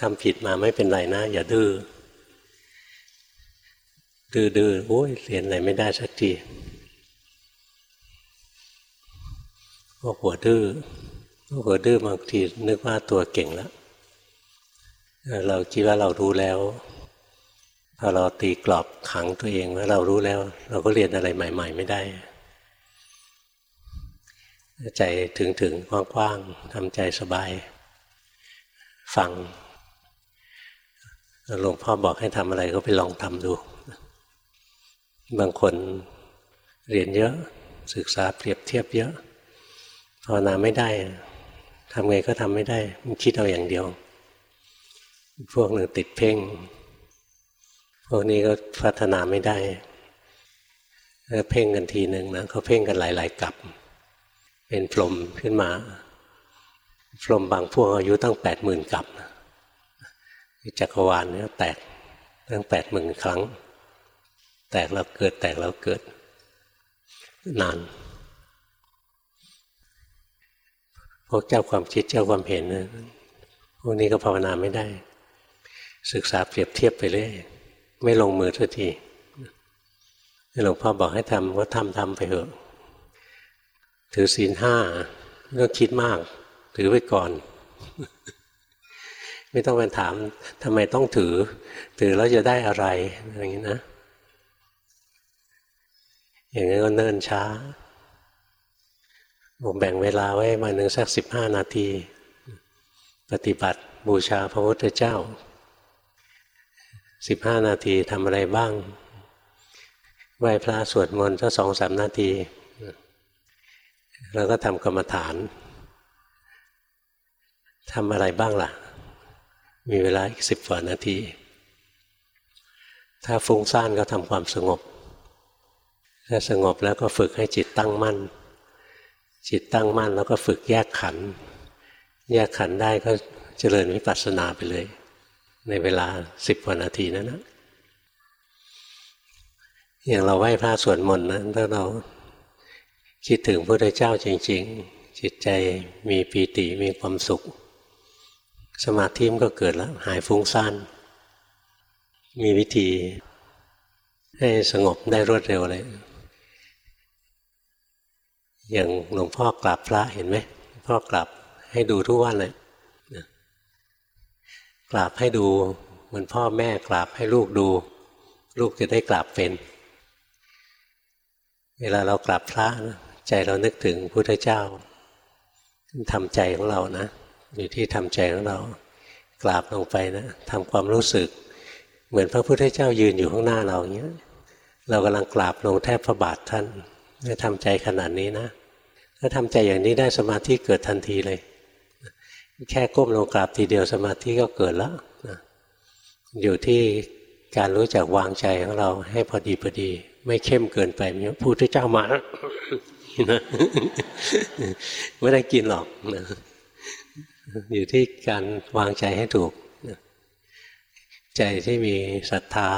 ทำผิดมาไม่เป็นไรนะ อย่าดื้อดื้อดื้อโอ้ยเรียนอะไรไม่ได้สักทีพวกหัวดื้อพวกหัวดื้อบางทีนึกว่าตัวเก่งแล้วเราคิดว่าเรารู้แล้วพอเราตีกรอบขังตัวเองว่าเรารู้แล้ว เราก็เรียนอะไรใหม่ ๆ ไม่ได้ ใจถึงถึงกว้างๆทำใจสบาย ฟัง หลวงพ่อบอกให้ทำอะไรก็ไปลองทำดู บางคนเรียนเยอะศึกษาเปรียบเทียบเยอะภาวนาไม่ได้ทำไงก็ทำไม่ได้ มันคิดเอาอย่างเดียว พวกหนึ่งติดเพ่ง พวกนี้ก็พัฒนาไม่ได้เพ่งกันทีหนึ่งนะเขาเพ่งกันหลาย ๆกับ เป็นพรมขึ้นมา พรมบางพวกอายุตั้งแปดหมื่นกับ จักรวาลเนี่ยแตกตั้งแปดหมื่นครั้ง แตกแล้วเกิดแตกแล้วเกิด นานพวกเจ้าความคิดเจ้าความเห็นพวกนี้ก็ภาวนาไม่ได้ ศึกษาเปรียบเทียบไปเรื่อยไม่ลงมือทุกทีหลวงพ่อบอกให้ทำก็ทำทำไปเถอะ ถือศีลห้าก็คิดมาก ถือไว้ก่อน ไม่ต้องไปถามทำไมต้องถือ ถือแล้วจะได้อะไรอย่างนี้นะ อย่างนี้ก็เนิ่นช้าผมแบ่งเวลาไว้มาหนึ่งสักสิบห้านาที ปฏิบัติบูชาพระพุทธเจ้าสิบห้านาทีทำอะไรบ้างไหว้พระสวดมนต์สักสองสามนาที แล้วก็ทำกรรมฐานทำอะไรบ้างล่ะ มีเวลาอีกสิบกว่านาที ถ้าฟุ้งซ่านก็ทำความสงบ ถ้าสงบแล้วก็ฝึกให้จิตตั้งมั่น จิตตั้งมั่นแล้วก็ฝึกแยกขัน แยกขันได้ก็เจริญวิปัสสนาไปเลย ในเวลาสิบกว่านาทีนั้นนะอย่างเราไหว้พระสวดมนต์นะถ้าเราคิดถึงพระพุทธเจ้าจริง ๆ จิตใจมีปีติมีความสุข สมาธิมันก็เกิดแล้ว หายฟุ้งซ่าน มีวิธี ให้สงบได้รวดเร็วเลย อย่างหลวงพ่อกราบพระเห็นไหมพ่อกราบให้ดูทุกวันเลยกราบให้ดูเหมือนพ่อแม่กราบให้ลูกดู ลูกจะได้กราบเป็น เวลาเรากราบพระใจเรานึกถึงพุทธเจ้าทำใจของเรานะ อยู่ที่ทำใจของเรากราบลงไปนะทำความรู้สึก เหมือนพระพุทธเจ้ายืนอยู่ข้างหน้าเราอย่างเงี้ยเรากำลังกราบลงแทบพระบาทท่านถ้าทำใจขนาดนี้นะ ถ้าทำใจอย่างนี้ได้สมาธิเกิดทันทีเลย แค่ก้มลงกราบทีเดียวสมาธิก็เกิดแล้วนะอยู่ที่การรู้จักวางใจของเราให้พอดีพอดี ไม่เข้มเกินไปมีพูดที่เจ้ามาไม่ได้กินหรอกนะ อยู่ที่การวางใจให้ถูก ใจที่มีศรัทธา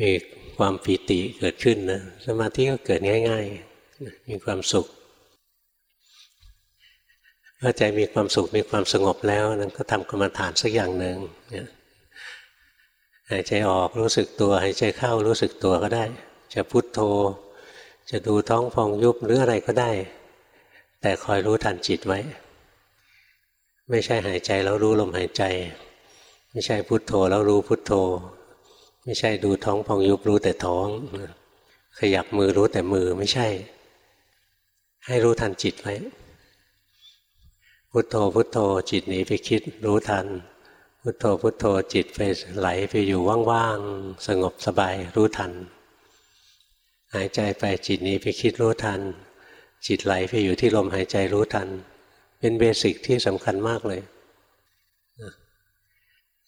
มีความปีติเกิดขึ้นนะสมาธิก็เกิดง่าย ๆ มีความสุขพอใจมีความสุขมีความสงบแล้วนั้นก็ทำกรรมฐานสักอย่างหนึ่งหายใจออกรู้สึกตัวหายใจเข้ารู้สึกตัวก็ได้ จะพุทโธ จะดูท้องฟองยุบหรืออะไรก็ได้ แต่คอยรู้ทันจิตไว้ ไม่ใช่หายใจแล้วรู้ลมหายใจ ไม่ใช่พุทโธแล้วรู้พุทโธ ไม่ใช่ดูท้องพองยุบรู้แต่ท้อง ขยับมือรู้แต่มือไม่ใช่ ให้รู้ทันจิตไว้พุทโธพุทโธจิตหนีไปคิดรู้ทัน พุทโธพุทโธจิตไปไหลไปอยู่ว่างๆสงบสบายรู้ทัน หายใจไปจิตหนีไปคิดรู้ทัน จิตไหลไปอยู่ที่ลมหายใจรู้ทัน เป็น basic ที่สำคัญมากเลย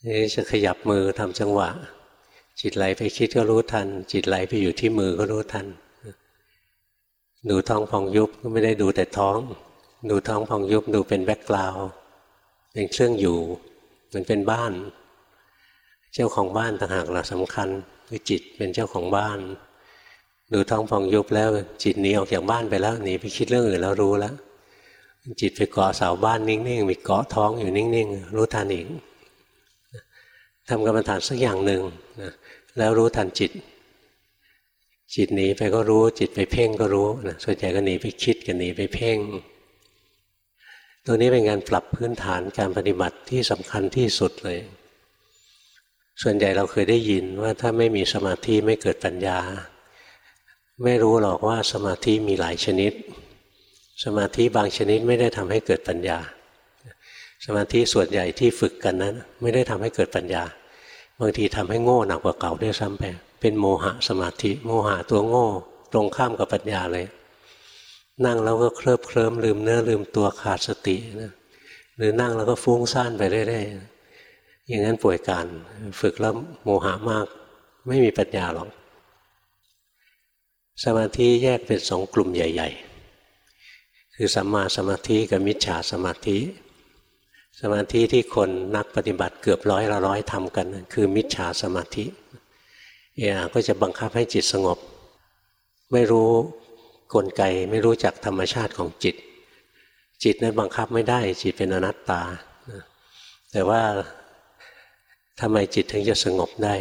นี่จะขยับมือทำจังหวะ จิตไหลไปคิดก็รู้ทัน จิตไหลไปอยู่ที่มือก็รู้ทัน ดูท้องพองยุบก็ไม่ได้ดูแต่ท้อง ดูท้องพองยุบดูเป็น background เป็นเครื่องอยู่ มันเป็นบ้าน เจ้าของบ้านต่างหากเราสำคัญคือจิตเป็นเจ้าของบ้าน ดูท้องพองยุบแล้วจิตหนีออกจากบ้านไปแล้วหนีไปคิดเรื่องอื่นแล้วรู้แล้ว จิตไปเกาะเสาบ้านนิ่งๆมีเกาะท้องอยู่นิ่งๆ รู้ทันอีกทำกรรมฐานสักอย่างหนึ่งนะแล้วรู้ทันจิต จิตหนีไปก็รู้ จิตไปเพ่งก็รู้นะส่วนใหญ่ก็หนีไปคิดกันหนีไปเพ่ง ตัวนี้เป็นการปรับพื้นฐานการปฏิบัติที่สำคัญที่สุดเลย ส่วนใหญ่เราเคยได้ยินว่าถ้าไม่มีสมาธิไม่เกิดปัญญา ไม่รู้หรอกว่าสมาธิมีหลายชนิด สมาธิบางชนิดไม่ได้ทำให้เกิดปัญญา สมาธิส่วนใหญ่ที่ฝึกกันนั้น ไม่ได้ทำให้เกิดปัญญา บางทีทำให้โง่หนักกว่าเก่าด้วยซ้ำไป เป็นโมหะสมาธิ โมหะตัวโง่ ตรงข้ามกับปัญญาเลย นั่งแล้วก็เคลิบเคลิ้มลืมเนื้อลืมตัวขาดสตินะหรือนั่งแล้วก็ฟุ้งซ่านไปเรื่อยๆอย่างนั้นป่วยการฝึกแล้วโมหะมาก ไม่มีปัญญาหรอกสมาธิแยกเป็นสองกลุ่มใหญ่ ๆ คือสัมมาสมาธิกับมิจฉาสมาธิ สมาธิที่คนนักปฏิบัติเกือบร้อยละร้อยทำกัน คือมิจฉาสมาธิเอก็จะบังคับให้จิตสงบ ไม่รู้กลไกไม่รู้จักธรรมชาติของจิต จิตนั้นบังคับไม่ได้ จิตเป็นอนัตตา แต่ว่าทำไมจิตถึงจะสงบได้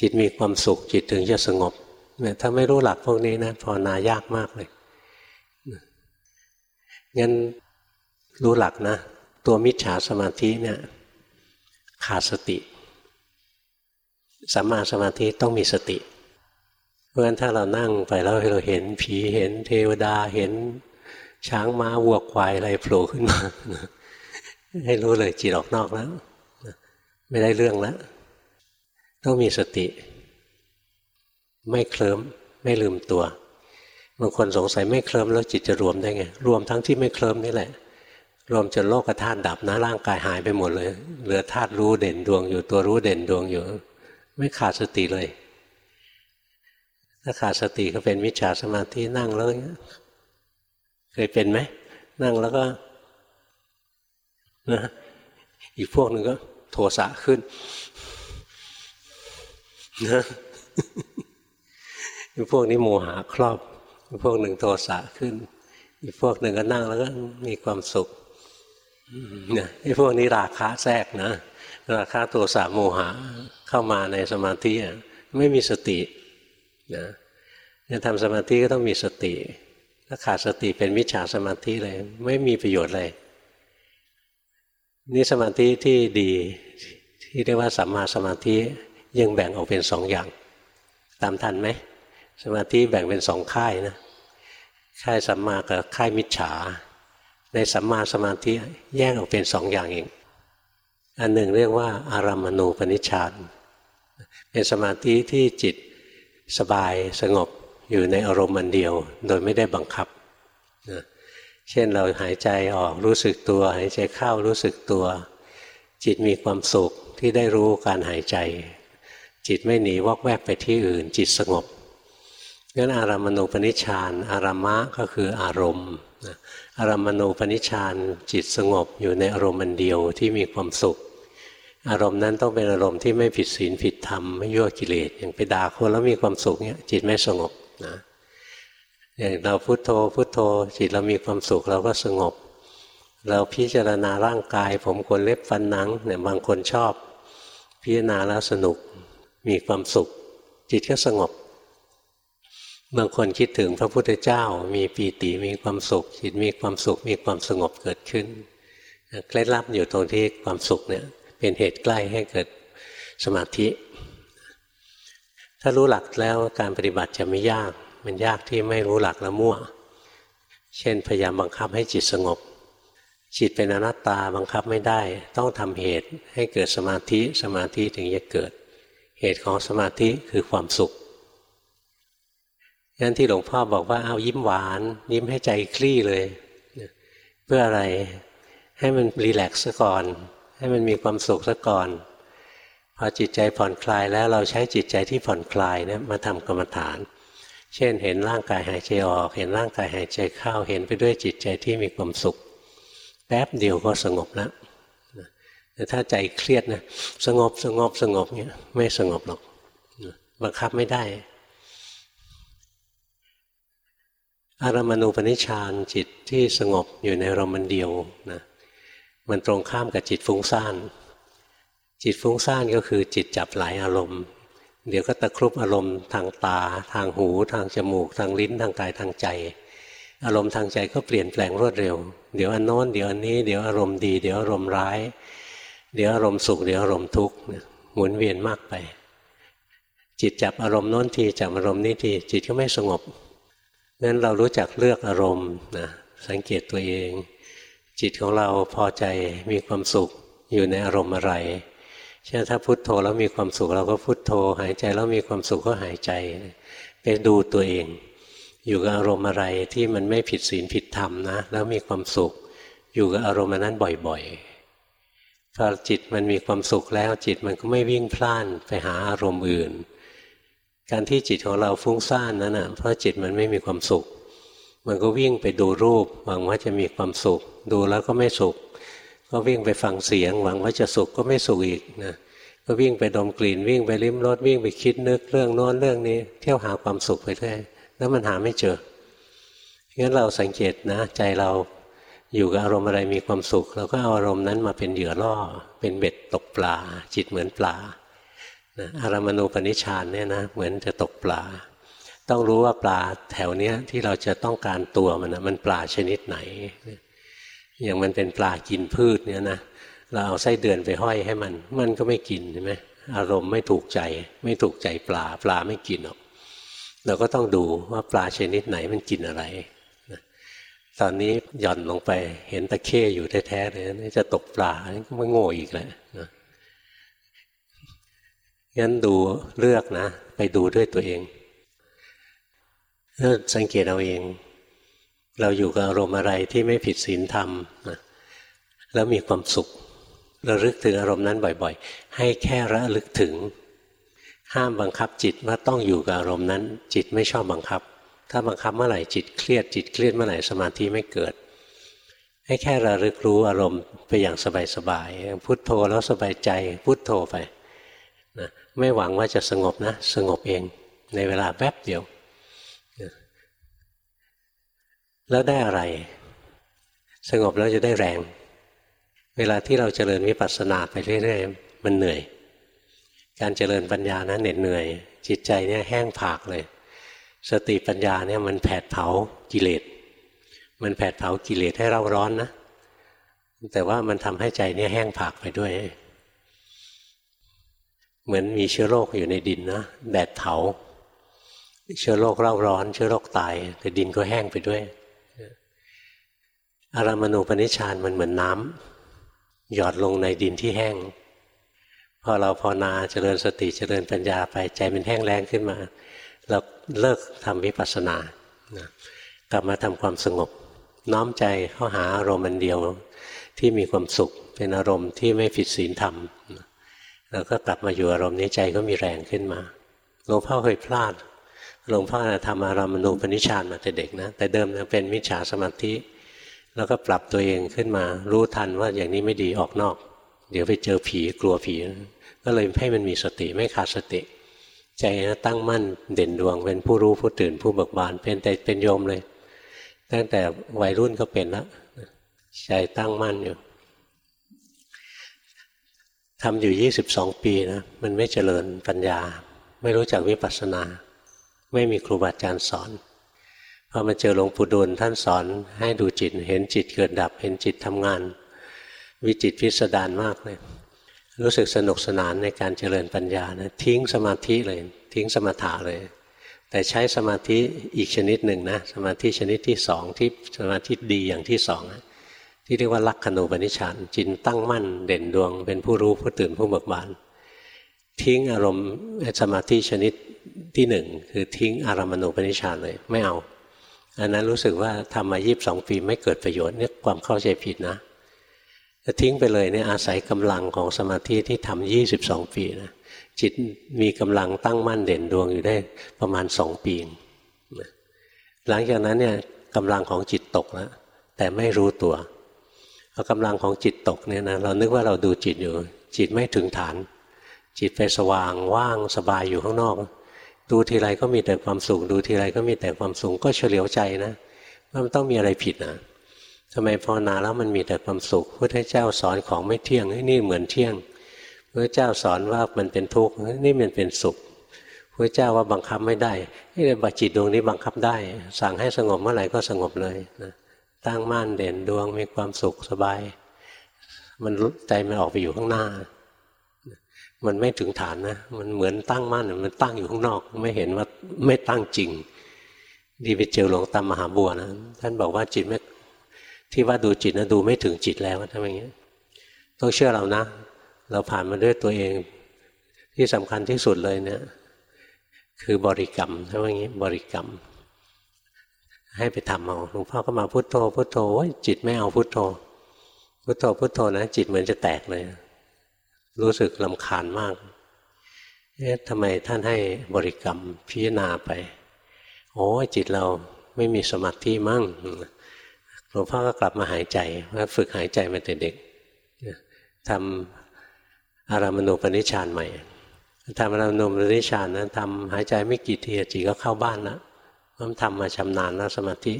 จิตมีความสุขจิตถึงจะสงบเนี่ยถ้าไม่รู้หลักพวกนี้นะภาวนายากมากเลย งั้นรู้หลักนะ ตัวมิจฉาสมาธิเนี่ยขาดสติสัมมาสมาธิต้องมีสติ เพราะฉะนั้นถ้าเรานั่งไปแล้วเราเห็นผีเห็นเทวดาเห็นช้างม้าวัวควายอะไรโผล่ขึ้นมา ให้รู้เลยจิตออกนอกแล้ว ไม่ได้เรื่องแล้ว ต้องมีสติ ไม่เคลิ้มไม่ลืมตัว บางคนสงสัยไม่เคลิ้มแล้วจิตจะรวมได้ไง รวมทั้งที่ไม่เคลิ้มนี่แหละ รวมจนโลกธาตุดับนะร่างกายหายไปหมดเลย เหลือธาตุรู้เด่นดวงอยู่ตัวรู้เด่นดวงอยู่ ไม่ขาดสติเลย ถ้าขาดสติก็เป็นมิจฉาสมาธินั่งแล้วเคยเป็นไหมนั่งแล้วก็นะอีกพวกหนึ่งก็โทสะขึ้นนะอีกพวกนี้โมหะครอบ พวกหนึ่งโทสะขึ้น อีกพวกหนึ่งก็นั่งแล้วก็มีความสุขเนี่ยไอ้พวกนี้ราคะแทรกนะ ราคะตัวสาโมหะเข้ามาในสมาธิไม่มีสตินะจะทำสมาธิก็ต้องมีสติ ถ้าขาดสติเป็นมิจฉาสมาธิเลย ไม่มีประโยชน์เลยนี่สมาธิที่ดีที่เรียกว่าสัมมาสมาธิยังแบ่งออกเป็นสองอย่าง ตามทันไหมสมาธิแบ่งเป็นสองค่ายนะ ค่ายสัมมากับค่ายมิจฉา ในสัมมาสมาธิแยกออกเป็นสองอย่างเอง อันหนึ่งเรียกว่าอารัมณูปนิชฌานเป็นสมาธิที่จิตสบายสงบอยู่ในอารมณ์อันเดียว โดยไม่ได้บังคับเช่นเราหายใจออกรู้สึกตัว หายใจเข้ารู้สึกตัว จิตมีความสุขที่ได้รู้การหายใจ จิตไม่หนีวอกแวกไปที่อื่น จิตสงบ งั้นอารัมณูปนิชฌานอารามะก็คืออารมณ์อารามณูปนิชานจิตสงบอยู่ในอารมณ์อันเดียวที่มีความสุข อารมณ์นั้นต้องเป็นอารมณ์ที่ไม่ผิดศีลผิดธรรมไม่ยั่วกิเลสอย่างไปด่าคนแล้วมีความสุขเนี่ยจิตไม่สงบนะอย่างเราพุโทโธพุโทโธ จิตเรามีความสุขเราก็สงบ เราพิจารณาร่างกาย ผมขนเล็บฟันหนังเนี่ยบางคนชอบ พิจารณาแล้วสนุกมีความสุข จิตก็สงบ บางคนคิดถึงพระพุทธเจ้า มีปีติมีความสุขจิตมีความสุขมีความสงบเกิดขึ้นเคล็ดลับอยู่ตรงที่ความสุขเนี่ยเป็นเหตุใกล้ให้เกิดสมาธิ ถ้ารู้หลักแล้วการปฏิบัติจะไม่ยาก มันยากที่ไม่รู้หลักแล้วมั่ว เช่นพยายามบังคับให้จิตสงบ จิตเป็นอนัตตาบังคับไม่ได้ ต้องทำเหตุให้เกิดสมาธิสมาธิถึงจะเกิด เหตุของสมาธิคือความสุข งั้นที่หลวงพ่อบอกว่าเอายิ้มหวาน ยิ้มให้ใจคลี่เลย เพื่ออะไรให้มันรีแลกซ์ซะก่อน ให้มันมีความสุขซะก่อน พอจิตใจผ่อนคลายแล้วเราใช้จิตใจที่ผ่อนคลายเนี่ยมาทำกรรมฐาน เช่นเห็นร่างกายหายใจออก เห็นร่างกายหายใจเข้าเห็นไปด้วยจิตใจที่มีความสุข แป๊บเดียวก็สงบแล้วแต่ถ้าใจเครียดนะสงบสงบสงบเนี่ยไม่สงบหรอกบังคับไม่ได้ อารมณูปนิชานจิตที่สงบอยู่ในอารมณ์เดียวนะมันตรงข้ามกับจิตฟุ้งซ่าน จิตฟุ้งซ่านก็คือจิตจับหลายอารมณ์ เดี๋ยวก็ตะครุบอารมณ์ทางตา ทางหู ทางจมูก ทางลิ้น ทางกายทางใจ อารมณ์ทางใจก็เปลี่ยนแปลงรวดเร็ว เดี๋ยวอันโน้นเดี๋ยวอันนี้เดี๋ยวอารมณ์ดีเดี๋ยวอารมณ์ร้าย เดี๋ยวอารมณ์สุขเดี๋ยวอารมณ์ทุกข์หมุนเวียนมากไป จิตจับอารมณ์โน้นทีจับอารมณ์นี้ทีจิตก็ไม่สงบ งั้นเรารู้จักเลือกอารมณ์นะสังเกตตัวเอง จิตของเราพอใจมีความสุขอยู่ในอารมณ์อะไรเช่นถ้าพุโทโธแล้วมีความสุขเราก็พุโทโธ หายใจแล้วมีความสุขก็หายใจไปดูตัวเอง อยู่กับอารมณ์อะไรที่มันไม่ผิดศีลผิดธรรมนะแล้วมีความสุข อยู่กับอารมณ์นั้นบ่อยๆพอจิตมันมีความสุขแล้วจิตมันก็ไม่วิ่งพล่านไปหาอารมณ์อื่น การที่จิตของเราฟุ้งซ่านนั้นอะเพราะจิตมันไม่มีความสุข มันก็วิ่งไปดูรูปหวังว่าจะมีความสุข ดูแล้วก็ไม่สุข ก็วิ่งไปฟังเสียง หวังว่าจะสุขก็ไม่สุขอีกนะก็วิ่งไปดมกลิ่นวิ่งไปลิ้มรสวิ่งไปคิดนึกเรื่องโน้นเรื่องนี้ เที่ยวหาความสุขไปเรื่อยแล้วมันหาไม่เจองั้นเราสังเกตนะ ใจเราอยู่กับอารมณ์อะไรมีความสุขเราก็เอาอารมณ์นั้นมาเป็นเหยื่อล่อ เป็นเบ็ดตกปลา จิตเหมือนปลา นะอารมณูปนิชานเนี่ยนะเหมือนจะตกปลา ต้องรู้ว่าปลาแถวเนี้ยที่เราจะต้องการตัวมันนะมันปลาชนิดไหน อย่างมันเป็นปลากินพืชเนี่ยนะเราเอาไส้เดือนไปห้อยให้มัน มันก็ไม่กินใช่ไหมอารมณ์ไม่ถูกใจ ไม่ถูกใจปลาปลาไม่กินหรอก เราก็ต้องดูว่าปลาชนิดไหนมันกินอะไรตอนนี้หย่อนลงไปเห็นตะเข้อยู่แท้ๆเลยจะตกปลาก็ไม่โง่อีกแล้วนะ งั้นดูเลือกนะ ไปดูด้วยตัวเองแล้วสังเกตเอาเอง เราอยู่กับอารมณ์อะไรที่ไม่ผิดศีลธรรมนะแล้วมีความสุขระลึกถึงอารมณ์นั้นบ่อยๆ ให้แค่ระลึกถึง ห้ามบังคับจิตว่าต้องอยู่กับอารมณ์นั้น จิตไม่ชอบบังคับ ถ้าบังคับเมื่อไหร่จิตเครียดจิตเครียดเมื่อไหร่สมาธิไม่เกิด ให้แค่ระลึกรู้อารมณ์ไปอย่างสบายๆพุโทโธแล้วสบายใจพุโทโธไปนะ ไม่หวังว่าจะสงบนะ สงบเองในเวลาแป๊บเดียว แล้วได้อะไร สงบแล้วจะได้แรง เวลาที่เราเจริญวิปัสสนาไปเรื่อยๆ มันเหนื่อย การเจริญปัญญานะเหน็ดเหนื่อย จิตใจเนี่ยแห้งผากเลย สติปัญญาเนี่ยมันแผดเผากิเลส มันแผดเผากิเลสให้เราร้อนนะ แต่ว่ามันทำให้ใจเนี่ยแห้งผากไปด้วย เหมือนมีเชื้อโรคอยู่ในดินนะแดดเผาเชื้อโรคเร่าร้อน เชื้อโรคตาย แต่ดินก็แห้งไปด้วย อารามณูปนิชานมันเหมือนน้ำหยอดลงในดินที่แห้ง พอเราพอนาเจริญสติเจริญปัญญาไปใจมันแห้งแล้งขึ้นมา เราเลิกทำวิปัสสนากลับมาทำความสงบ น้อมใจเข้าหาอารมณ์อันเดียวที่มีความสุข เป็นอารมณ์ที่ไม่ผิดศีลธรรม แล้วก็กลับมาอยู่อารมณ์นี้ใจก็มีแรงขึ้นมาหลวงพ่อเคยพลาดหลวงพ่อทำอารมณูปนิชานมาแต่เด็กนะ แต่เดิมเป็นมิจฉาสมาธิ แล้วก็ปรับตัวเองขึ้นมา รู้ทันว่าอย่างนี้ไม่ดีออกนอก เดี๋ยวไปเจอผีกลัวผี ก็เลยให้มันมีสติไม่ขาดสติ ใจนะตั้งมั่นเด่นดวงเป็นผู้รู้ผู้ตื่นผู้เบิกบานเป็นแต่เป็นโยมเลย ตั้งแต่วัยรุ่นก็เป็นแล้วใจตั้งมั่นอยู่ ทำอยู่ยี่สิบสองปีนะมันไม่เจริญปัญญา ไม่รู้จักวิปัสสนา ไม่มีครูบาอาจารย์สอนพอมาเจอหลวงปู่ดูลท่านสอนให้ดูจิต เห็นจิตเกิดดับ เห็นจิตทำงาน วิจิตพิสดารมากเลยรู้สึกสนุกสนานในการเจริญปัญญานะทิ้งสมาธิเลย ทิ้งสมถะเลย แต่ใช้สมาธิอีกชนิดหนึ่งนะ สมาธิชนิดที่สองที่สมาธิดีอย่างที่สองนะ ที่เรียกว่าลักขณูปนิชานจินตั้งมั่นเด่นดวง เป็นผู้รู้ผู้ตื่นผู้เบิกบานทิ้งอารมณ์สมาธิชนิดที่หนึ่งคือทิ้งอารมณูปนิชานเลยไม่เอาอันนั้นรู้สึกว่าทำมายีิบสองปีไม่เกิดประโยชน์เนี่ยความเข้าใจผิดนะจะทิ้งไปเลยเนี่ยอาศัยกำลังของสมาธิที่ทำยี่สิบสองปีนะจิตมีกำลังตั้งมั่นเด่นดวงอยู่ได้ประมาณสองปีหลังจากนั้นเนี่ยกำลังของจิตตกแล้วแต่ไม่รู้ตัว พอกำลังของจิตตกเนี่ยนะเรานึกว่าเราดูจิตอยู่ จิตไม่ถึงฐาน จิตไปสว่างว่างสบายอยู่ข้างนอก ดูทีไรก็มีแต่ความสุขดูทีไรก็มีแต่ความสุขก็เฉลียวใจนะว่ามันต้องมีอะไรผิดนะทำไมภาวนาแล้วมันมีแต่ความสุขพระเจ้าสอนของไม่เที่ยงนี่เหมือนเที่ยงพระเจ้าสอนว่ามันเป็นทุกข์นี่มันเป็นสุขพระเจ้าว่าบังคับไม่ได้นี่บัจิตดวงนี้บังคับได้ สั่งให้สงบเมื่อไหร่ก็สงบเลยนะ ตั้งมั่นเด่นดวงมีความสุขสบาย มันใจมันออกไปอยู่ข้างหน้า มันไม่ถึงฐานนะ มันเหมือนตั้งมั่นมันตั้งอยู่ข้างนอก ไม่เห็นว่าไม่ตั้งจริง ดีไปเจอหลวงตามหาบัวนะท่านบอกว่าจิตไม่ที่ว่าดูจิตนะดูไม่ถึงจิตแล้วทำอย่างนี้ต้องเชื่อเรานะ เราผ่านมาด้วยตัวเองที่สำคัญที่สุดเลยเนี่ยคือบริกรรมถ้าว่างี้บริกรรม ให้ไปทำเอาหลวงพ่อก็มาพุโทโธพุโทโธจิตไม่เอาพุโทโธ พุโทโธพุโทโธนะจิตเหมือนจะแตกเลย รู้สึกลำคาญมากเอ๊ะทำไมท่านให้บริกรรมพิจารณาไป โอ้จิตเราไม่มีสมาธิมั่งหลวงพ่อก็กลับมาหายใจว่าฝึกหายใจมาแต่เด็กทำอารามณูปนิชานใหม่ทำอารามณูปนิชานนะทำหายใจไม่กี่ทีจิตก็เข้าบ้านแล้ มันทำมาชำนาญแล้วสมาธิ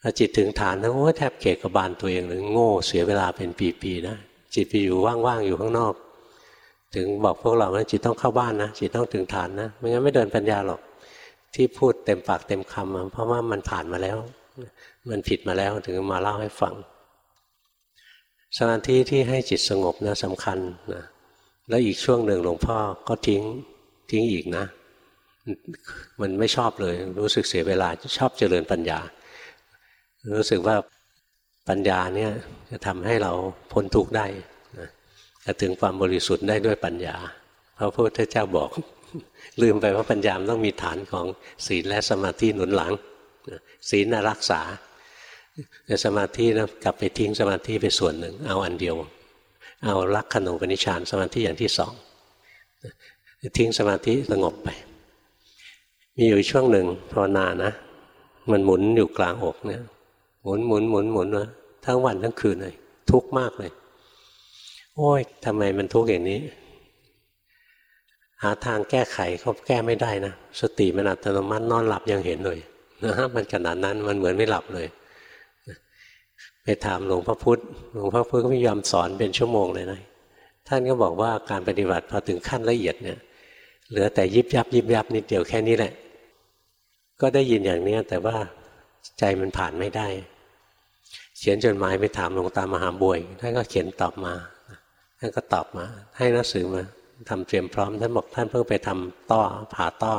พอจิตถึงฐานนะโอ้แทบเกกบาลตัวเองเลยโง่เสียเวลาเป็นปีๆนะจิตไปอยู่ว่างๆอยู่ข้างนอก ถึงบอกพวกเราว่าจิตต้องเข้าบ้านนะจิตต้องถึงฐานนะไม่งั้นไม่เดินปัญญาหรอก ที่พูดเต็มปากเต็มคำเพราะว่ามันผ่านมาแล้ว มันผิดมาแล้วถึงมาเล่าให้ฟังสมาธิที่ให้จิตสงบนะสำคัญนะแล้วอีกช่วงหนึ่งหลวงพ่อก็ทิ้งทิ้งอีกนะ มันไม่ชอบเลย รู้สึกเสียเวลาชอบเจริญปัญญา รู้สึกว่าปัญญาเนี่ยจะทำให้เราพ้นทุกข์ได้นะจะถึงความบริสุทธิ์ได้ด้วยปัญญาพระพุทธเจ้าบอก ลืมไปว่าปัญญาต้องมีฐานของศีลและสมาธิหนุนหลังศีลรักษาแต่สมาธินะกลับไปทิ้งสมาธิไปส่วนหนึ่ง เอาอันเดียว เอาลักขณูปนิชานสมาธิอย่างที่สองทิ้งสมาธิสงบไป มีอยู่ช่วงหนึ่งภาวนานะ มันหมุนอยู่กลางอกเนี่ยหมุนหมุนหมุนหมุนนะทั้งวันทั้งคืนเลย ทุกข์มากเลย โอ้ยทำไมมันทุกข์อย่างนี้ หาทางแก้ไขเขาแก้ไม่ได้นะสติมันอัตโนมัตินอนหลับยังเห็นเลยนะฮะมันขนาดนั้นมันเหมือนไม่หลับเลยไปถามหลวงพ่อพุธหลวงพ่อพุธก็ไม่ยอมสอนเป็นชั่วโมงเลยนะท่านก็บอกว่าการปฏิบัติพอถึงขั้นละเอียดเนี่ย เหลือแต่ยิบยับยิบยับนิดเดียวแค่นี้แหละ ก็ได้ยินอย่างนี้แต่ว่าใจมันผ่านไม่ได้ เขียนจดหมายไปถามหลวงตามหาบวยท่านก็เขียนตอบมาท่านก็ตอบมา ให้หนังสือมาทำเตรียมพร้อมท่านบอกท่านเพิ่งไปทำต้อผ่าต้อ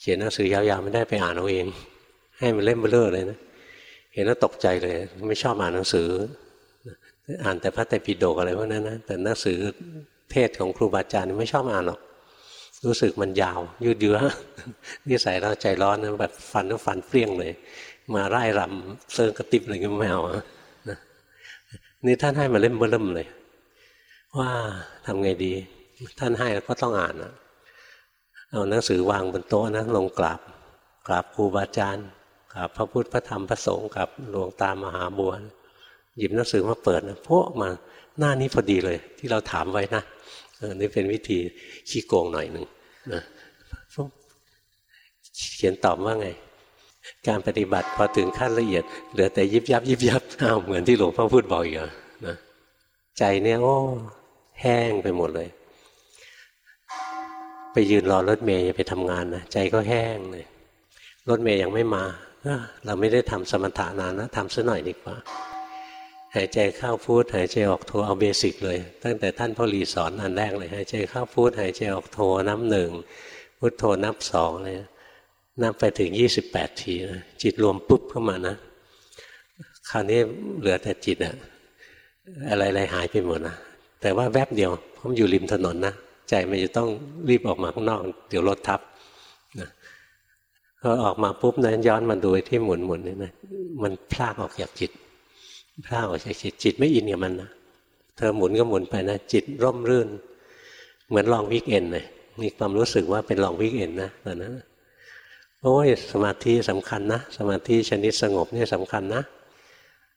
เขียนหนังสือยาวๆไม่ได้ไปอ่านเอาเอง ให้มันเล่มเบลอเลยนะเห็นแล้วตกใจเลย ไม่ชอบอ่านหนังสือ อ่านแต่พระไตรปิฎกอะไรพวกนั้นนะแต่หนังสือเทศของครูบาอาจารย์ไม่ชอบอ่านหรอก รู้สึกมันยาว ยืดเยื้อนิสัยเราใจร้อนนะแบบฟันก็ฟันเปรี้ยงเลย มาไล่รำเซิงกระติบอะไรก็ไม่เอานี่ท่านให้มาเล่มเบิ่มเลย ว่าทำไงดี ท่านให้ก็ต้องอ่านนะเอาหนังสือวางบนโต๊ะนะลงกราบกราบครูบาอาจารย์กับพระพุทธพระธรรมพระสงฆ์กับหลวงตามหาบัวหยิบหนังสือมาเปิดนะพวกมาหน้านี้พอดีเลย ที่เราถามไว้นะ นี่เป็นวิธีขี้โกงหน่อยหนึ่งนะเขียนตอบว่าไง การปฏิบัติพอถึงขั้นละเอียด เหลือแต่ยิบยับยิบยับอ้าวเหมือนที่หลวงพ่อพูดบอกอีกนะใจเนี่ยโอ้แห้งไปหมดเลย ไปยืนรอรถเมย์ไปทำงานนะใจก็แห้งเลยรถเมย์ยังไม่มาเราไม่ได้ทำสมถานานนะทำซะหน่อยดีกว่า หายใจเข้าพูดหายใจออกโทเอาเบสิกเลย ตั้งแต่ท่านพ่อหลีสอนอันแรกเลย หายใจเข้าพูดหายใจออกโทนับหนึ่งพุทโธนับสองเลยนับไปถึงยี่สิบแปดทีนะจิตรวมปุ๊บเข้ามานะ คราวนี้เหลือแต่จิตอะอะไรๆหายไปหมดนะแต่ว่าแวบเดียวผมอยู่ริมถนนนะใจมันจะต้องรีบออกมาข้างนอก เดี๋ยวรถทับพอออกมาปุ๊บนะย้อนมาดูที่หมุนหมุนนี่นะมันพรากออกจากจิต พรากออกจากจิตจิตไม่ in กับมันนะเธอหมุนก็หมุนไปนะจิตร่มรื่น เหมือน long weekend เลยมีความรู้สึกว่าเป็น long weekend นะตอนนั้นโอ้ยสมาธิสำคัญนะ สมาธิชนิดสงบนี่สำคัญนะ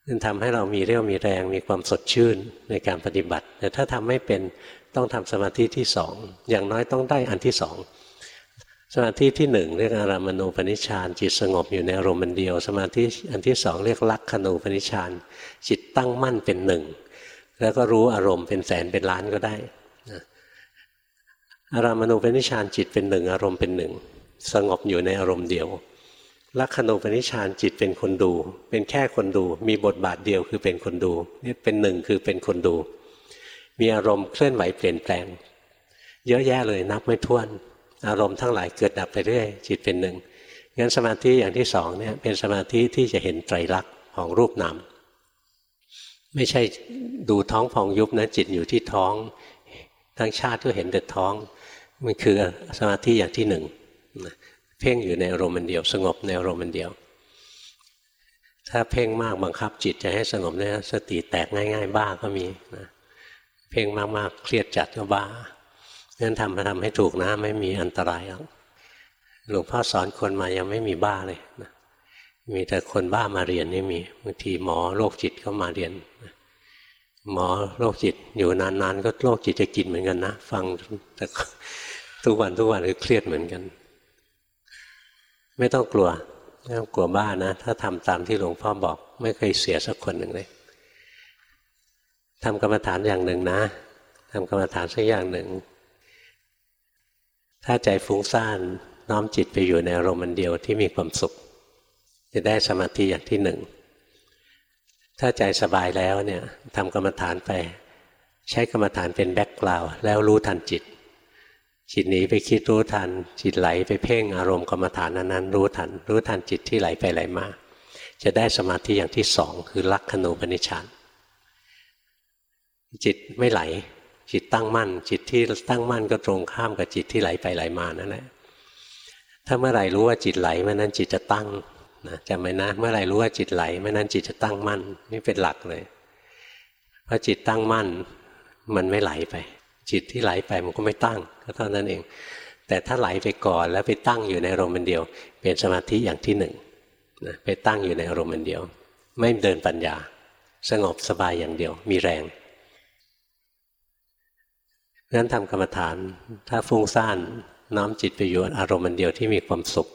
มันทำให้เรามีเรี่ยวมีแรงมีความสดชื่นในการปฏิบัติ แต่ถ้าทำไม่เป็นต้องทำสมาธิที่สองอย่างน้อยต้องได้อันที่สอง สมาธิที่หนึ่งเรียกอารามณูปนิชฌานจิตสงบอยู่ในอารมณ์เดียว สมาธิอันที่สองเรียกลักขณูปนิชฌานจิตตั้งมั่นเป็นหนึ่งแล้วก็รู้อารมณ์เป็นแสนเป็นล้านก็ได้อารามณูปนิชฌานจิตเป็นหนึ่งอารมณ์เป็นหนึ่งสงบอยู่ในอารมณ์เดียวลักขณูปนิชฌานจิตเป็นคนดู เป็นแค่คนดู มีบทบาทเดียวคือเป็นคนดูนี่เป็นหนึ่งคือเป็นคนดู มีอารมณ์เคลื่อนไหวเปลี่ยนแปลง เยอะแยะเลยนับไม่ถ้วน อารมณ์ทั้งหลายเกิดดับไปเรื่อยจิตเป็นหนึ่งงั้นสมาธิอย่างที่สองเนี่ยเป็นสมาธิที่จะเห็นไตรลักษณ์ของรูปนามไม่ใช่ดูท้องพองยุบนะจิตอยู่ที่ท้อง ทั้งชาติก็เห็นแต่ท้องมันคือสมาธิอย่างที่หนึ่งเพ่งอยู่ในอารมณ์เดียว สงบในอารมณ์เดียว ถ้าเพ่งมากบังคับจิตจะให้สงบเนี่ยสติแตกง่าย ๆ บ้าก็มีนะเพ่งมากๆเครียดจัดก็บ้า งั้นทำมาทำให้ถูกนะ ไม่มีอันตรายหรอกหลวงพ่อสอนคนมายังไม่มีบ้าเลยนะมีแต่คนบ้ามาเรียนนี่มีบางทีหมอโรคจิตก็มาเรียน หมอโรคจิตอยู่นานๆก็โรคจิตจะกินเหมือนกันนะฟังแต่ทุกวันทุกวันก็เครียดเหมือนกัน ไม่ต้องกลัวไม่ต้องกลัวบ้านะ ถ้าทำตามที่หลวงพ่อบอก ไม่เคยเสียสักคนหนึ่งเลยทำกรรมฐานอย่างหนึ่งนะทำกรรมฐานสักอย่างหนึ่ง ถ้าใจฟุ้งซ่านน้อมจิตไปอยู่ในอารมณ์เดียวที่มีความสุข จะได้สมาธิอย่างที่หนึ่ง ถ้าใจสบายแล้วเนี่ยทำกรรมฐานไป ใช้กรรมฐานเป็นแบ็กกราวแล้วรู้ทันจิต จิตหนีไปคิดรู้ทัน จิตไหลไปเพ่งอารมณ์กรรมฐานนั้นรู้ทัน รู้ทันจิตที่ไหลไปไหลมาจะได้สมาธิอย่างที่สองคือลักขณูปนิชฌานจิตไม่ไหล จิตตั้งมั่น จิตที่ตั้งมั่นก็ตรงข้ามกับจิตที่ไหลไปไหลมานั่นแหละถ้าเมื่อไหร่รู้ว่าจิตไหลเมื่อนั้นจิตจะตั้งนะจำไว้นะ เมื่อไหร่รู้ว่าจิตไหลเมื่อนั้นจิตจะตั้งมั่น นี่เป็นหลักเลยพอจิตตั้งมั่น มันไม่ไหลไป จิตที่ไหลไปมันก็ไม่ตั้งก็เท่านั้นเอง แต่ถ้าไหลไปก่อนแล้วไปตั้งอยู่ในอารมณ์เดียว เป็นสมาธิอย่างที่หนึ่งนะไปตั้งอยู่ในอารมณ์เดียว ไม่เดินปัญญา สงบสบายอย่างเดียว มีแรง นั้นทำกรรมฐาน ถ้าฟุ้งซ่านน้อมจิตไปอยู่อารมณ์เดียวที่มีความสุข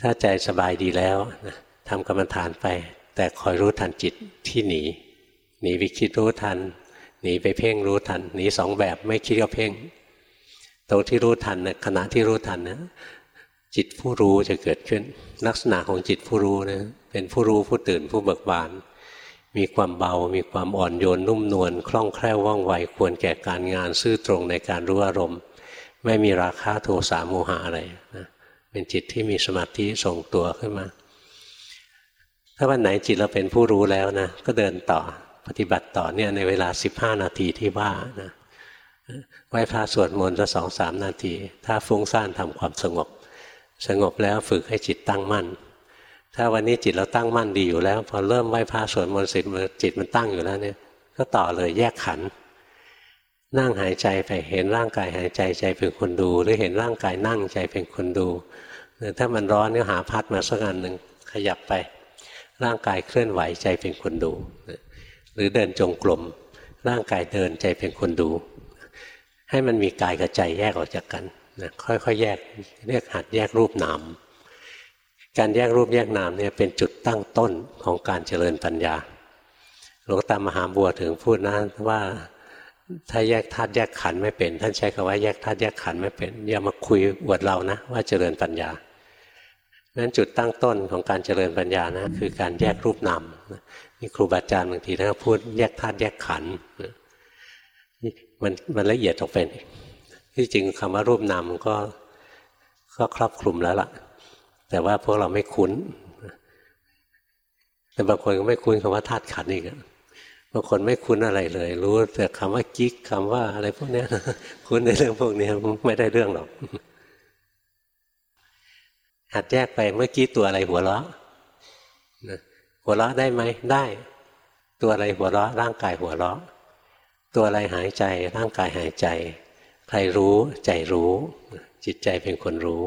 ถ้าใจสบายดีแล้วทำกรรมฐานไป แต่คอยรู้ทันจิตที่หนี หนีวิคิดรู้ทัน หนีไปเพ่งรู้ทัน หนีสองแบบไม่คิดก็เพ่ง ตรงที่รู้ทันนะขณะที่รู้ทันนะจิตผู้รู้จะเกิดขึ้น ลักษณะของจิตผู้รู้นะเป็นผู้รู้ผู้ตื่นผู้เบิกบาน มีความเบา มีความอ่อนโยนนุ่มนวลคล่องแคล่วว่องไวควรแก่การงานซื่อตรงในการรู้อารมณ์ ไม่มีราคะโทสะโมหะอะไรนะเป็นจิตที่มีสมาธิทรงตัวขึ้นมา ถ้าวันไหนจิตเราเป็นผู้รู้แล้วนะก็เดินต่อปฏิบัติต่อเนี่ยในเวลา 15 นาทีที่ว่านะไหว้พระสวดมนต์ละสองสามนาที ถ้าฟุ้งซ่านทำความสงบ สงบแล้วฝึกให้จิตตั้งมั่น ถ้าวันนี้จิตเราตั้งมั่นดีอยู่แล้ว พอเริ่มไหว้พระสวดมนต์สร็จจิตมันตั้งอยู่แล้วเนี่ย ก็ต่อเลยแยกขันนั่งหายใจไปเห็นร่างกายหายใจใจเป็นคนดู หรือเห็นร่างกายนั่งใจเป็นคนดูถ้ามันร้อนก็หาพัดมาสักอันหนึ่งขยับไป ร่างกายเคลื่อนไหวใจเป็นคนดู หรือเดินจงกรมร่างกายเดินใจเป็นคนดู ให้มันมีกายกับใจแยกออกจากกันนะค่อยๆแยกเรียกหัดแยกรูปนาม การแยกรูปแยกนามเนี่ยเป็นจุดตั้งต้นของการเจริญปัญญา หลวงตามหาบัวถึงพูดนะว่าถ้าแยกธาตุแยกขันไม่เป็น ท่านใช้คำว่าแยกธาตุแยกขันไม่เป็น อย่ามาคุยอวดเรานะว่าเจริญปัญญานั้นจุดตั้งต้นของการเจริญปัญญานะคือการแยกรูปนามนี่ครูบาอาจารย์บางทีท่านพูดแยกธาตุแยกขันมันมันละเอียดออกไปที่จริงคำว่ารูปนามมันก็ก็ครอบคลุมแล้วล่ะ แต่ว่าพวกเราไม่คุ้น แต่บางคนก็ไม่คุ้นคำว่าธาตุขันอีกบางคนไม่คุ้นอะไรเลย รู้แต่คำว่ากิ๊กคำว่าอะไรพวกนี้คุ้นในเรื่องพวกนี้ไม่ได้เรื่องหรอกหัดแยกไปเมื่อกี้ตัวอะไรหัวเราะหัวเราะได้ไหมได้ ตัวอะไรหัวเราะร่างกายหัวเราะ ตัวอะไรหายใจร่างกายหายใจ ใครรู้ใจรู้ จิตใจเป็นคนรู้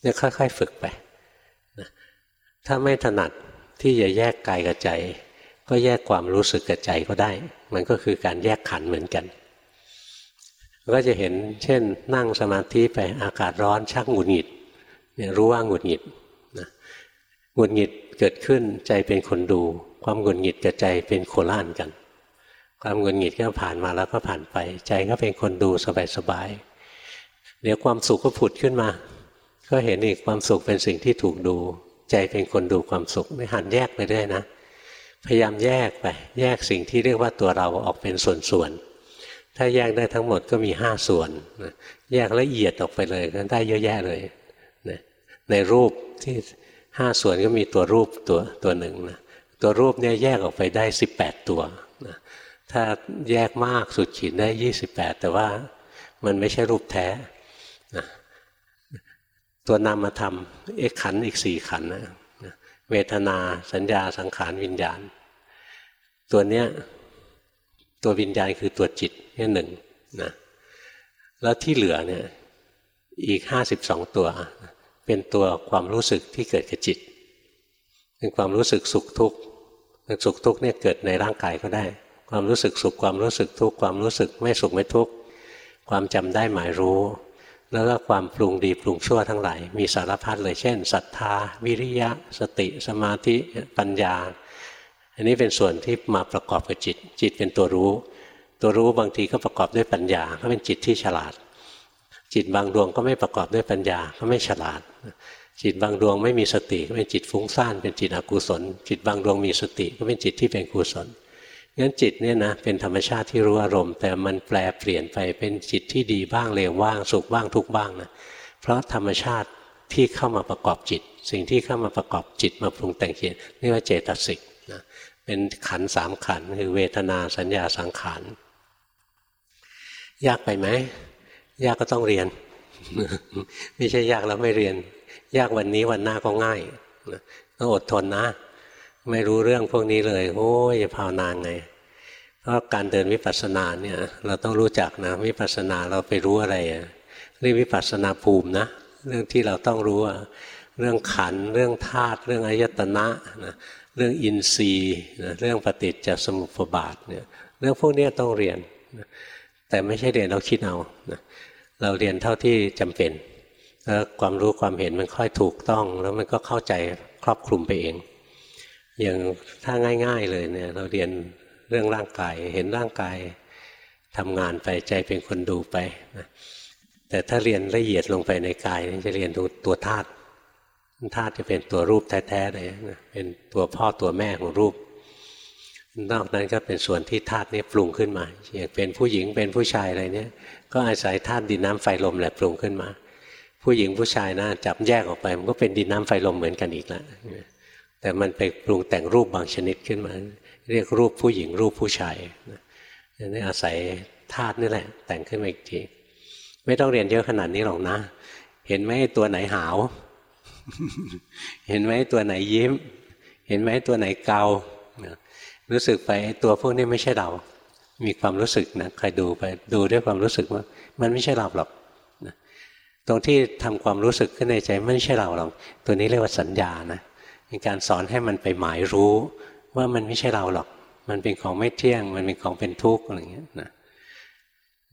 เนี่ยค่อยๆฝึกไปถ้าไม่ถนัดที่จะแยกกายกับใจ ก็แยกความรู้สึกกับใจก็ได้ มันก็คือการแยกขันเหมือนกันก็จะเห็นเช่น นั่งสมาธิไปอากาศร้อนชักหงุดหงิดเนี่ยรู้ว่าหงุดหงิดนะหงุดหงิดเกิดขึ้นใจเป็นคนดู ความหงุดหงิดกับใจเป็นโคล่านกัน ความหงุดหงิดก็ผ่านมาแล้วก็ผ่านไป ใจก็เป็นคนดูสบายๆเดี๋ยวความสุขก็ผุดขึ้นมา ก็เห็นอีกความสุขเป็นสิ่งที่ถูกดู ใจเป็นคนดูความสุขไม่หันแยกไปด้วยนะ พยายามแยกไป แยกสิ่งที่เรียกว่าตัวเราออกเป็นส่วนๆถ้าแยกได้ทั้งหมดก็มีห้าส่วนแยกละเอียดออกไปเลยก็ได้เยอะแยะเลยในรูปที่ห้าส่วนก็มีตัวรูปตัวตัวหนึ่งนะตัวรูปเนี่ยแยกออกไปได้สิบแปดตัวนะถ้าแยกมากสุดขีดได้ยี่สิบแปดแต่ว่ามันไม่ใช่รูปแท้นะ ตัวนามธรรมเอกขันอีกสี่ขันนะเวทนาสัญญาสังขารวิญญาณ ตัวเนี้ยตัววิญญาณคือตัวจิตนี่หนึ่งนะแล้วที่เหลือเนี่ยอีกห้าสิบสองตัว เป็นตัวความรู้สึกที่เกิดกับจิต เป็นความรู้สึกสุขทุกข์สุขทุกข์เนี่ยเกิดในร่างกายก็ได้ ความรู้สึกสุขความรู้สึกทุกข์ความรู้สึกไม่สุขไม่ทุกข์ความจำได้หมายรู้ แล้วก็ความปรุงดีปรุงชั่วทั้งหลาย มีสารพัดเลยเช่นศรัทธา วิริยะ สติ สมาธิปัญญา อันนี้เป็นส่วนที่มาประกอบกับจิต จิตเป็นตัวรู้ ตัวรู้บางทีก็ประกอบด้วยปัญญา ก็เป็นจิตที่ฉลาด จิตบางดวงก็ไม่ประกอบด้วยปัญญาก็ไม่ฉลาด จิตบางดวงไม่มีสติก็เป็นจิตฟุ้งซ่านเป็นจิตอกุศล จิตบางดวงมีสติก็เป็นจิตที่เป็นกุศล งั้นจิตเนี่ยนะเป็นธรรมชาติที่รู้อารมณ์ แต่มันแปลเปลี่ยนไปเป็นจิตที่ดีบ้างเลวบ้างสุขบ้างทุกบ้างนะเพราะธรรมชาติที่เข้ามาประกอบจิต สิ่งที่เข้ามาประกอบจิตมาปรุงแต่งจิตเรียกว่าเจตสิกนะเป็นขันสามขันคือเวทนาสัญญาสังขารยากไปไหมยากก็ต้องเรียน ไม่ใช่ยากแล้วไม่เรียน ยากวันนี้วันหน้าก็ง่ายต้องอดทนนะ ไม่รู้เรื่องพวกนี้เลย โอ้ยภาวนานไงเพราะการเดินวิปัสสนาเนี่ย เราต้องรู้จักนะวิปัสสนาเราไปรู้อะไรเรื่องวิปัสสนาภูมินะเรื่องที่เราต้องรู้เรื่องขันเรื่องธาตุเรื่องอายตนะนะเรื่องอินทรีย์นะเรื่องปฏิจจสมุปบาทเนี่ยเรื่องพวกนี้ต้องเรียนแต่ไม่ใช่เรียนเราคิดเอานะเราเรียนเท่าที่จำเป็นแล้วความรู้ความเห็นมันค่อยถูกต้อง แล้วมันก็เข้าใจครอบคลุมไปเอง อย่างถ้าง่าย ๆเลยเนี่ย เราเรียนเรื่องร่างกาย เห็นร่างกายทำงานไปใจเป็นคนดูไปนะแต่ถ้าเรียนละเอียดลงไปในกายจะเรียนดูตัวธาตุธาตุจะเป็นตัวรูปแท้ๆเลยนะเป็นตัวพ่อตัวแม่ของรูป นอกนั้นก็เป็นส่วนที่ธาตุนี้ปรุงขึ้นมาอย่างเป็นผู้หญิงเป็นผู้ชายอะไรเนี่ย ก็อาศัยธาตุดินน้ำไฟลมแหละปรุงขึ้นมา ผู้หญิงผู้ชายนะจับแยกออกไป มันก็เป็นดินน้ำไฟลมเหมือนกันอีกแล้ว แต่มันไปปรุงแต่งรูปบางชนิดขึ้นมา เรียกรูปผู้หญิงรูปผู้ชายนี่อาศัยธาตุนี่แหละ แต่งขึ้นมาอีกทีไม่ต้องเรียนเยอะขนาดนี้หรอกนะ เห็นไหมตัวไหนหาว เห็นไหมตัวไหนยิ้ม เห็นไหมตัวไหนเการู้สึกไปตัวพวกนี้ไม่ใช่เรา มีความรู้สึกนะใครดูไปดูด้วยความรู้สึกว่า มันไม่ใช่เราหรอกตรงที่ทำความรู้สึกขึ้นในใจไม่ใช่เราหรอก ตัวนี้เรียกว่าสัญญานะ เป็นการสอนให้มันไปหมายรู้ว่ามันไม่ใช่เราหรอก มันเป็นของไม่เที่ยง มันเป็นของเป็นทุกข์อะไรเงี้ยนะ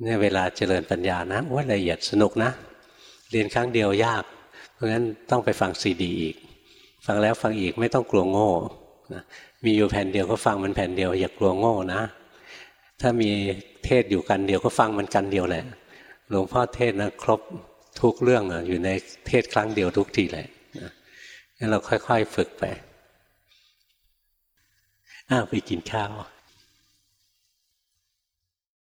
เนี่ยเวลาเจริญปัญญานะว่าละเอียดสนุกนะ เรียนครั้งเดียวยาก เพราะฉะนั้นต้องไปฟังซีดีอีก ฟังแล้วฟังอีกไม่ต้องกลัวโง่นะมีอยู่แผ่นเดียวก็ฟังมันแผ่นเดียว อย่ากลัวโง่นะ ถ้ามีเทศอยู่กันเดียวก็ฟังมันกันเดียวแหละหลวงพ่อเทศนะครบทุกเรื่องอยู่ในเทศครั้งเดียวทุกทีเลย งั้นเราค่อย ๆ ฝึกไปอ้าวไปกินข้าว